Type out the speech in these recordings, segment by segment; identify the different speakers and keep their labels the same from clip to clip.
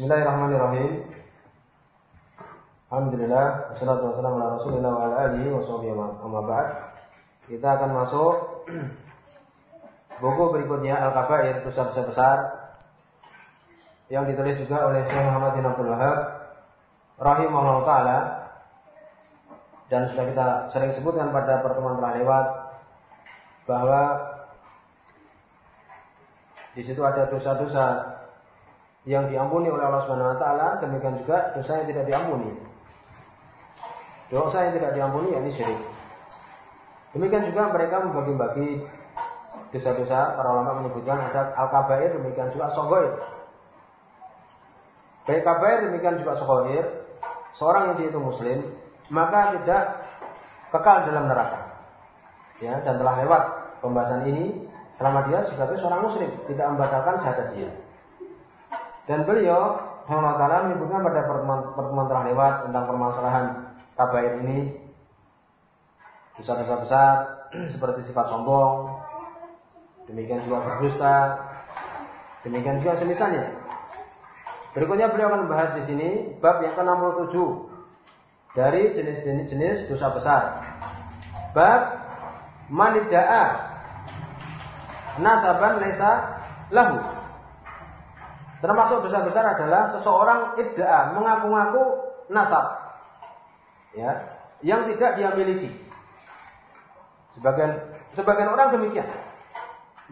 Speaker 1: Bismillahirrahmanirrahim. Alhamdulillah, wassalatu wassalamu ala Rasulillah wa ala alihi. Kita akan masuk buku berikutnya Al-Kabair dosa-dosa besar yang ditulis juga oleh Syekh Muhammad bin Abdul Wahab rahimahullah taala dan sudah kita sering sebutkan pada pertemuan telah lewat bahwa di situ ada dosa-dosa yang diampuni oleh Allah Subhanahu wa taala, demikian juga dosa yang tidak diampuni. Dosa yang tidak diampuni yakni syirik. Demikian juga mereka membagi-bagi dosa-dosa, para ulama menyebutkan ada al-kabair, demikian juga sogoir. Baik kabair, demikian juga sogoir. Seorang yang itu muslim, maka tidak kekal dalam neraka. Ya, dan telah lewat pembahasan ini selama dia sebagai seorang muslim, tidak membatalkan syahadat dia. Dan beliau Allah Ta'ala menyebutkan pada pertemuan, pertemuan telah lewat tentang permasalahan kabair ini dosa-dosa besar seperti sifat sombong, demikian juga berdusta, demikian juga semisalnya. Berikutnya beliau akan membahas di sini bab yang ke-67 dari jenis-jenis dosa besar. Bab manida'a nasaban lesa lahu Termasuk dosa besar adalah seseorang idda'a mengaku-ngaku nasab. Ya, yang tidak dia miliki. Sebagian sebagian orang demikian.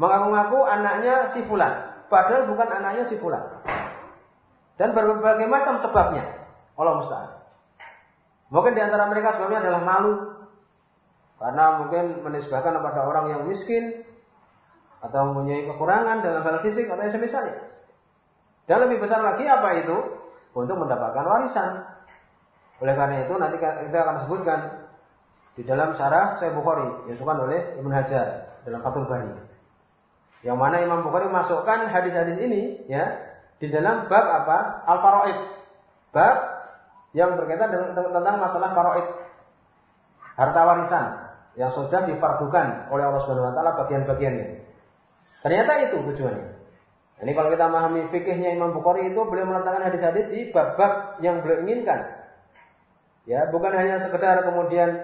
Speaker 1: Mengaku-ngaku anaknya si fulan, padahal bukan anaknya si fulan. Dan berbagai macam sebabnya. Allah musta'an. Mungkin di antara mereka sebabnya adalah malu. Karena mungkin menisbahkan kepada orang yang miskin atau mempunyai kekurangan dalam hal fisik atau semisalnya. Dan lebih besar lagi apa itu? Untuk mendapatkan warisan. Oleh karena itu nanti kita akan sebutkan di dalam syarah Sahih Bukhari yang disebutkan oleh Ibnu Hajar dalam Fathul Bari. Yang mana Imam Bukhari masukkan hadis-hadis ini ya di dalam bab apa? Al-Faraid. Bab yang berkaitan dengan tentang masalah faraid. Harta warisan yang sudah difardukan oleh Allah Subhanahu wa taala bagian-bagiannya. Ternyata itu tujuannya. Ini kalau kita memahami fikihnya Imam Bukhari itu beliau meletakkan hadis-hadis di bab-bab yang beliau inginkan. Ya, bukan hanya sekedar kemudian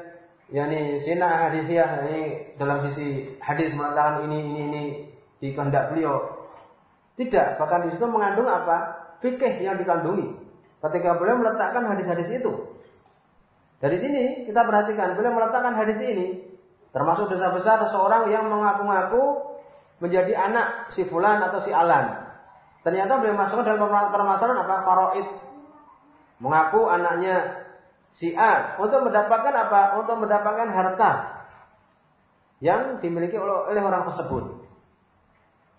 Speaker 1: yakni sina hadisiyah ini dalam sisi hadis meletakkan ini ini ini di kehendak beliau. Tidak, bahkan di situ mengandung apa? Fikih yang dikandungi. Ketika beliau meletakkan hadis-hadis itu. Dari sini kita perhatikan beliau meletakkan hadis ini termasuk dosa besar seseorang yang mengaku-ngaku menjadi anak si fulan atau si alan. Ternyata beliau masuk dalam permasalahan apa? Faraid. Mengaku anaknya si A untuk mendapatkan apa? Untuk mendapatkan harta yang dimiliki oleh orang tersebut.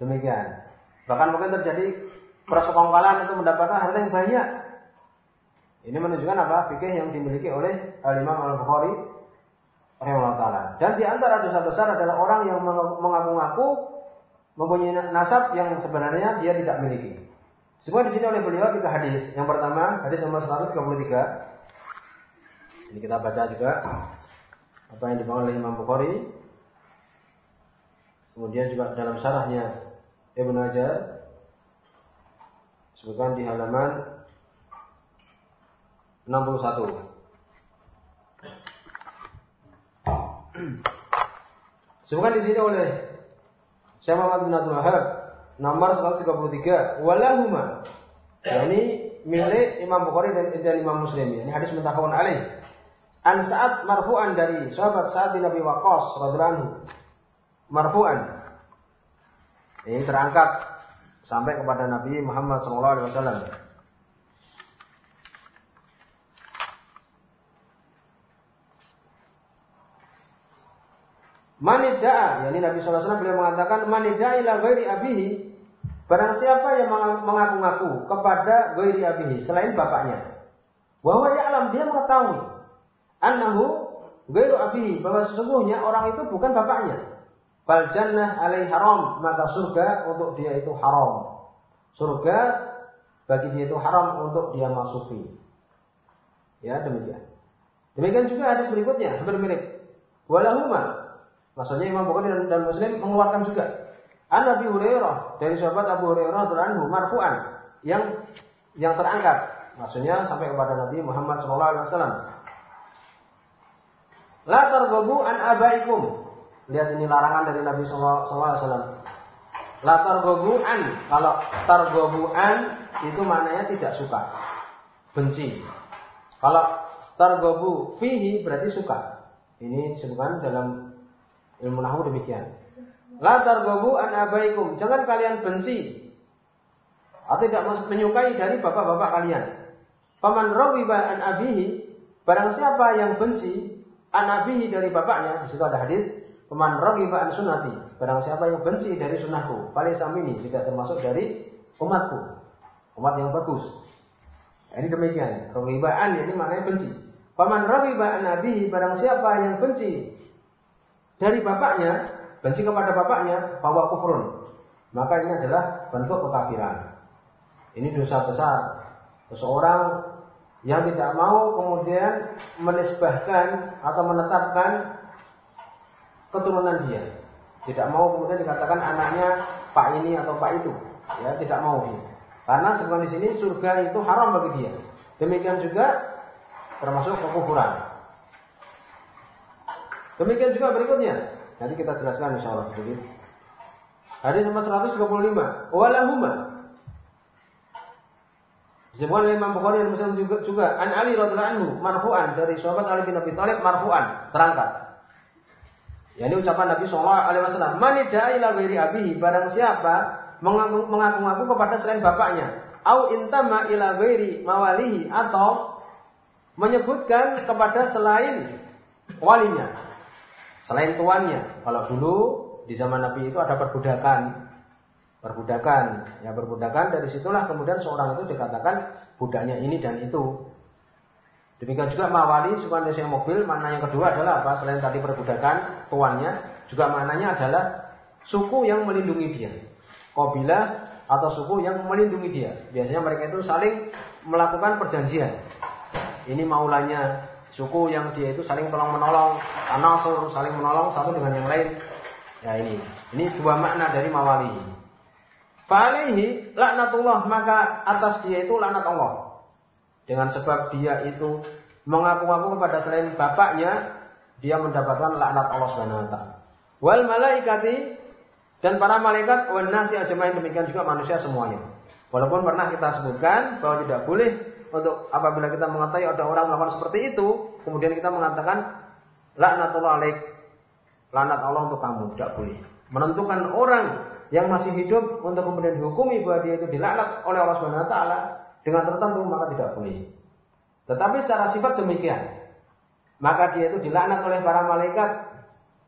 Speaker 1: Demikian. Bahkan mungkin terjadi persekongkolan untuk mendapatkan harta yang banyak. Ini menunjukkan apa? Fikih yang dimiliki oleh Al-Imam Al-Bukhari Dan di antara dosa besar adalah orang yang mengaku-ngaku mempunyai nasab yang sebenarnya dia tidak miliki. Semua di sini oleh beliau tiga hadis. Yang pertama, hadis nomor 133. Ini kita baca juga apa yang dibawa oleh Imam Bukhari. Kemudian juga dalam syarahnya Ibnu Hajar sebutkan di halaman 61. Sebutkan di sini oleh Syekh Muhammad bin Abdul Wahab nomor 133 walahuma. Ini milik Imam Bukhari dan, dan Imam Muslim. Ini hadis muttafaqun alaih. An saat marfu'an dari sahabat Sa'ad bin Abi Waqqas radhiyallahu marfu'an. Ini terangkat sampai kepada Nabi Muhammad sallallahu Manidda'a, yakni Nabi SAW beliau mengatakan manidda'a ila ghairi abihi Barang siapa yang mengaku-ngaku kepada ghairi abihi selain bapaknya. Bahwa ya alam dia mengetahui annahu ghairu abihi bahwa sesungguhnya orang itu bukan bapaknya. Bal jannah alaih haram, maka surga untuk dia itu haram. Surga bagi dia itu haram untuk dia masuki. Ya, demikian. Demikian juga hadis berikutnya, hampir mirip. Walahuma Maksudnya Imam Bukhari dan, dan Muslim mengeluarkan juga. An Nabi Hurairah dari sahabat Abu Hurairah anhu marfu'an yang yang terangkat. Maksudnya sampai kepada Nabi Muhammad SAW. La targobu an abaikum. Lihat ini larangan dari Nabi SAW. La targobu an. Kalau targobu an itu maknanya tidak suka. Benci. Kalau targobu fihi berarti suka. Ini disebutkan dalam ilmu nahu demikian. La targobu an abaikum. Jangan kalian benci atau tidak menyukai dari bapak-bapak kalian. Paman rawiba an abihi, barang siapa yang benci an abihi dari bapaknya, di situ ada hadis, paman rawiba an sunati, barang siapa yang benci dari sunnahku, paling samini tidak termasuk dari umatku, umat yang bagus. Ini demikian, an ini maknanya benci. Paman rawiba an abihi, barang siapa yang benci dari bapaknya, benci kepada bapaknya, bahwa kufrun. Maka ini adalah bentuk kekafiran. Ini dosa besar. Seseorang yang tidak mau kemudian menisbahkan atau menetapkan keturunan dia. Tidak mau kemudian dikatakan anaknya Pak ini atau Pak itu. Ya, tidak mau dia. Karena sebab di sini surga itu haram bagi dia. Demikian juga termasuk kekufuran. Demikian juga berikutnya. Nanti kita jelaskan insya Allah. Hadis nomor 135. Walahumma Disebutkan oleh Imam Bukhari dan Muslim juga, juga An Ali radhiallahu anhu marfu'an dari sahabat Ali bin Abi Thalib marfu'an terangkat. Ya, ini ucapan Nabi Shallallahu Alaihi Wasallam. Mani ila ghairi abihi barang siapa mengaku-ngaku kepada selain bapaknya, au intama ila ghairi mawalihi atau menyebutkan kepada selain walinya, selain tuannya. Kalau dulu di zaman Nabi itu ada perbudakan, perbudakan. Ya perbudakan dari situlah kemudian seorang itu dikatakan budaknya ini dan itu. Demikian juga mawali suka yang mobil, mana yang kedua adalah apa? Selain tadi perbudakan tuannya, juga maknanya adalah suku yang melindungi dia. Kabilah atau suku yang melindungi dia. Biasanya mereka itu saling melakukan perjanjian. Ini maulanya suku yang dia itu saling tolong menolong, anasur saling menolong satu dengan yang lain. Ya ini, ini dua makna dari mawali. Falihi laknatullah maka atas dia itu laknat Allah. Dengan sebab dia itu mengaku-ngaku kepada selain bapaknya, dia mendapatkan laknat Allah Subhanahu wa taala. Wal malaikati dan para malaikat wan nasi demikian juga manusia semuanya. Walaupun pernah kita sebutkan bahwa tidak boleh untuk apabila kita mengetahui ada orang melakukan seperti itu, kemudian kita mengatakan laknatullah alaik. Laknat Allah untuk kamu, tidak boleh. Menentukan orang yang masih hidup untuk kemudian dihukumi bahwa dia itu dilaknat oleh Allah Subhanahu wa taala dengan tertentu maka tidak boleh. Tetapi secara sifat demikian. Maka dia itu dilaknat oleh para malaikat,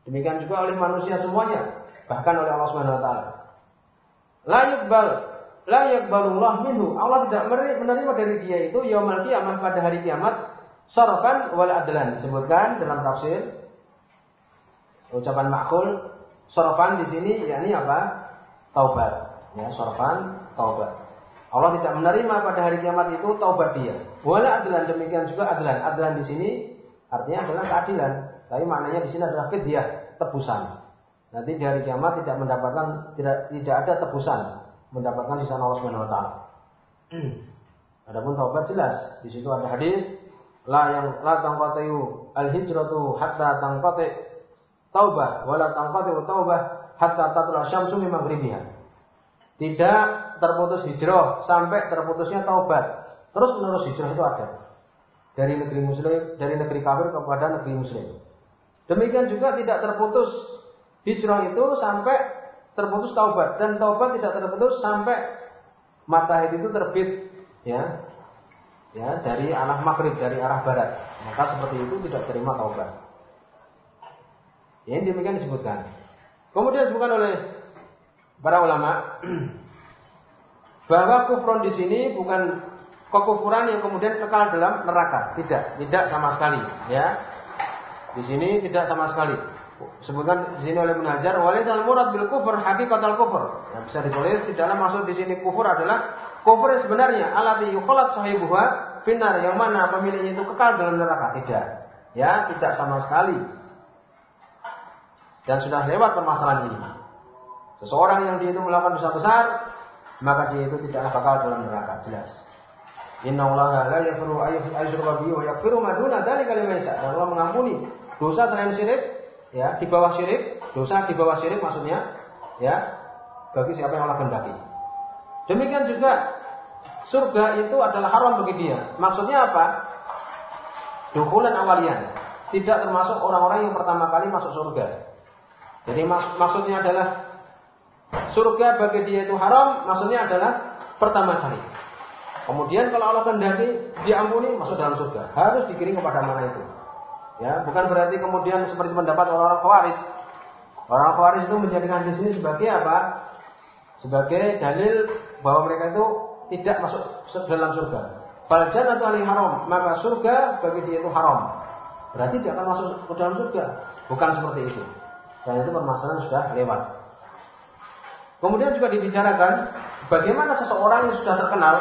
Speaker 1: demikian juga oleh manusia semuanya, bahkan oleh Allah Subhanahu wa taala. La yuqbal la yuqbalullah minhu. Allah tidak menerima dari dia itu yaumul kiamat pada hari kiamat sarfan wal adlan disebutkan dalam tafsir ucapan makhluk sarfan di sini yakni apa? taubat. Ya, sorban taubat. Allah tidak menerima pada hari kiamat itu taubat dia. Wala adilan demikian juga adilan. Adilan di sini artinya adalah keadilan. Tapi maknanya di sini adalah fidyah, tebusan. Nanti di hari kiamat tidak mendapatkan tidak tidak ada tebusan, mendapatkan di sana Allah Subhanahu wa taala. Adapun taubat jelas, di situ ada hadis la yang la tangqatu al hijratu hatta tangqati taubah wala tangqatu taubah hatta tatla syamsu min maghribiha. Tidak terputus hijrah sampai terputusnya taubat. Terus menerus hijrah itu ada. Dari negeri muslim, dari negeri kafir kepada negeri muslim. Demikian juga tidak terputus hijrah itu sampai terputus taubat. Dan taubat tidak terputus sampai matahari itu terbit ya. Ya dari arah maghrib dari arah barat. Maka seperti itu tidak terima taubat. Ini demikian disebutkan. Kemudian disebutkan oleh para ulama bahwa kufron di sini bukan kekufuran yang kemudian kekal dalam neraka, tidak, tidak sama sekali, ya. Di sini tidak sama sekali. Sebutkan di sini oleh mengajar walisal murad bil kufur hakikatul kufur. Ya, bisa ditulis di dalam maksud di sini kufur adalah kufur yang sebenarnya alati yukhalat sahibuha binar yang mana pemiliknya itu kekal dalam neraka, tidak. Ya, tidak sama sekali dan sudah lewat permasalahan ini. Seseorang yang dia itu melakukan dosa besar, maka dia itu tidak bakal dalam neraka, jelas. Inna Allah la yaghfiru ayyushraka bihi wa yaghfiru ma duna dzalika liman yasha. Allah mengampuni dosa selain syirik, ya, di bawah syirik, dosa di bawah syirik maksudnya, ya, bagi siapa yang Allah kehendaki. Demikian juga surga itu adalah haram bagi dia. Maksudnya apa? Dukulan awalian. Tidak termasuk orang-orang yang pertama kali masuk surga. Jadi mak maksudnya adalah surga bagi dia itu haram, maksudnya adalah pertama kali. Kemudian kalau Allah kehendaki diampuni masuk dalam surga. Harus dikirim kepada mana itu. Ya, bukan berarti kemudian seperti pendapat orang-orang Khawarij. Orang Khawarij itu menjadikan di sini sebagai apa? Sebagai dalil bahwa mereka itu tidak masuk dalam surga. Fal jannatu haram, maka surga bagi dia itu haram. Berarti tidak akan masuk ke dalam surga. Bukan seperti itu. Dan itu permasalahan sudah lewat. Kemudian juga dibicarakan bagaimana seseorang yang sudah terkenal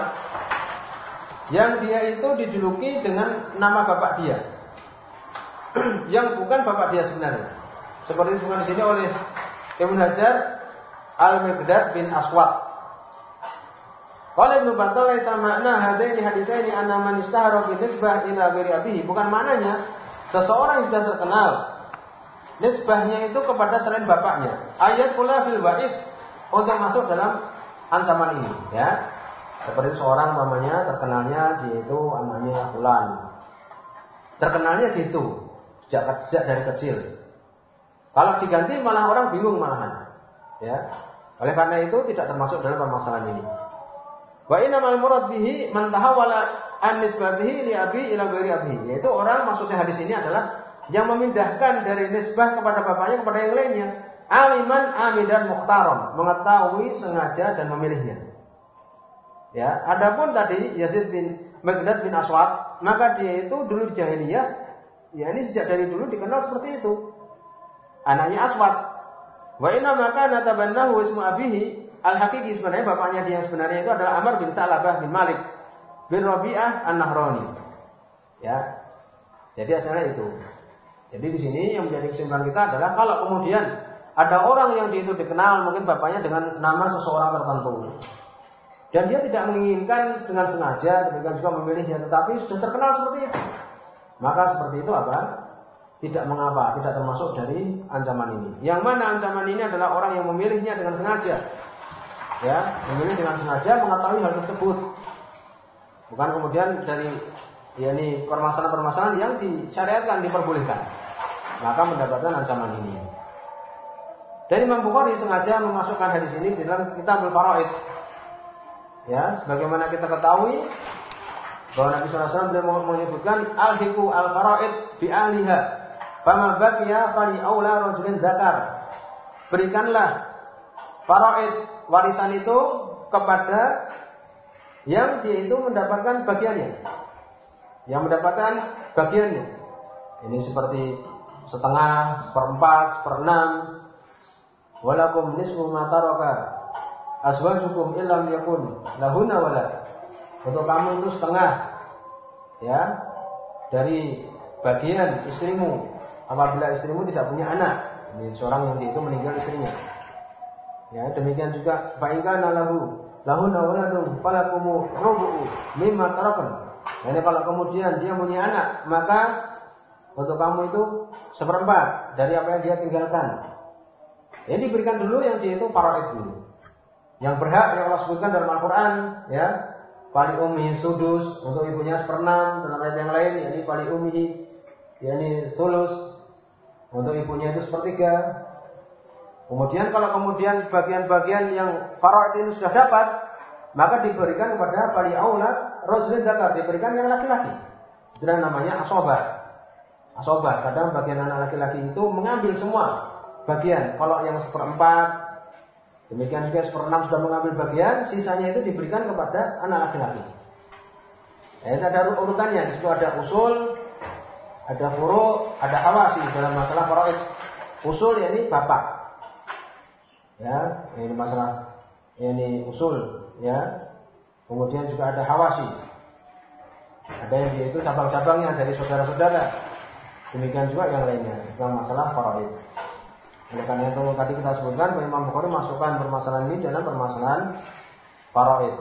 Speaker 1: yang dia itu dijuluki dengan nama bapak dia yang bukan bapak dia sebenarnya. Seperti disebutkan di sini oleh Ibnu Hajar Al-Miqdad bin Aswad. Qala Ibnu Battal laisa makna hadaini hadisaini anna man istahara bi nisbah ila ghairi abihi. Bukan maknanya seseorang yang sudah terkenal nisbahnya itu kepada selain bapaknya. Ayat pula fil ba'id untuk masuk dalam ancaman ini ya. Seperti seorang mamanya terkenalnya dia itu namanya Fulan. Terkenalnya gitu. Sejak, sejak dari kecil. Kalau diganti malah orang bingung malahan. Ya. Oleh karena itu tidak termasuk dalam permasalahan ini. Wa innamal murad bihi man tahawala an nisbatihi li abi ila ghairi abi. Yaitu orang maksudnya hadis ini adalah yang memindahkan dari nisbah kepada bapaknya kepada yang lainnya. Aliman amidan mukhtaron, mengetahui sengaja dan memilihnya. Ya, adapun tadi Yazid bin Magdad bin Aswad, maka dia itu dulu di jahiliyah, ya ini sejak dari dulu dikenal seperti itu. Anaknya Aswad. Wa inna maka natabannahu ismu abihi al-haqiqi sebenarnya bapaknya dia sebenarnya itu adalah Amr bin Talabah bin Malik bin Rabi'ah An-Nahrani. Ya. Jadi asalnya itu. Jadi di sini yang menjadi kesimpulan kita adalah kalau kemudian ada orang yang di itu dikenal mungkin bapaknya dengan nama seseorang tertentu. Dan dia tidak menginginkan dengan sengaja, demikian juga memilihnya, tetapi sudah terkenal seperti itu. Maka seperti itu apa? Tidak mengapa, tidak termasuk dari ancaman ini. Yang mana ancaman ini adalah orang yang memilihnya dengan sengaja. Ya, memilih dengan sengaja mengetahui hal tersebut. Bukan kemudian dari ya ini permasalahan-permasalahan yang disyariatkan, diperbolehkan. Maka mendapatkan ancaman ini. Dan Imam Bukhari sengaja memasukkan hadis ini di dalam kitab Al-Faraid Ya, sebagaimana kita ketahui bahwa Nabi SAW beliau menyebutkan al-hiku al-faraid bi ahliha. Fama baqiya fali aula rajulin zakar. Berikanlah faraid warisan itu kepada yang dia itu mendapatkan bagiannya. Yang mendapatkan bagiannya. Ini seperti setengah, seperempat, seperenam. Walakum nisfu ma taraka aswajukum illam yakun lahuna walad. Untuk kamu itu setengah ya dari bagian istrimu apabila istrimu tidak punya anak. Ini seorang yang itu meninggal istrinya. Ya, demikian juga fa'ingkana lahu lahuna waladun falakumu rubu'u mimma tarakan. Jadi kalau kemudian dia punya anak, maka untuk kamu itu seperempat dari apa yang dia tinggalkan. Jadi diberikan dulu yang dia itu para dulu. Yang berhak yang Allah sebutkan dalam Al-Quran, ya, pali umi sudus untuk ibunya seperenam dalam ayat yang lain, yakni pali umi, yakni sulus untuk ibunya itu sepertiga. Kemudian kalau kemudian bagian-bagian yang faraid ini sudah dapat, maka diberikan kepada pali aula rojulin zakar, diberikan yang laki-laki. Itu namanya asobah. Asobah, kadang bagian anak laki-laki itu mengambil semua bagian. Kalau yang seperempat, Demikian juga seperenam sudah mengambil bagian, sisanya itu diberikan kepada anak laki-laki. Ya, ada urutannya, di situ ada usul, ada furu, ada awasi dalam masalah faraid. Usul ini bapak. Ya, ini masalah ini usul, ya. Kemudian juga ada hawasi. Ada yang itu cabang-cabangnya dari saudara-saudara. Demikian juga yang lainnya dalam masalah faraid. Oleh karena itu tadi kita sebutkan Imam Bukhari masukkan permasalahan ini dalam permasalahan faraid.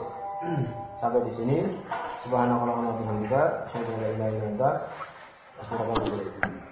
Speaker 1: Sampai di sini. Subhanakallahumma wa bihamdika, asyhadu an la ilaha illa anta, astaghfiruka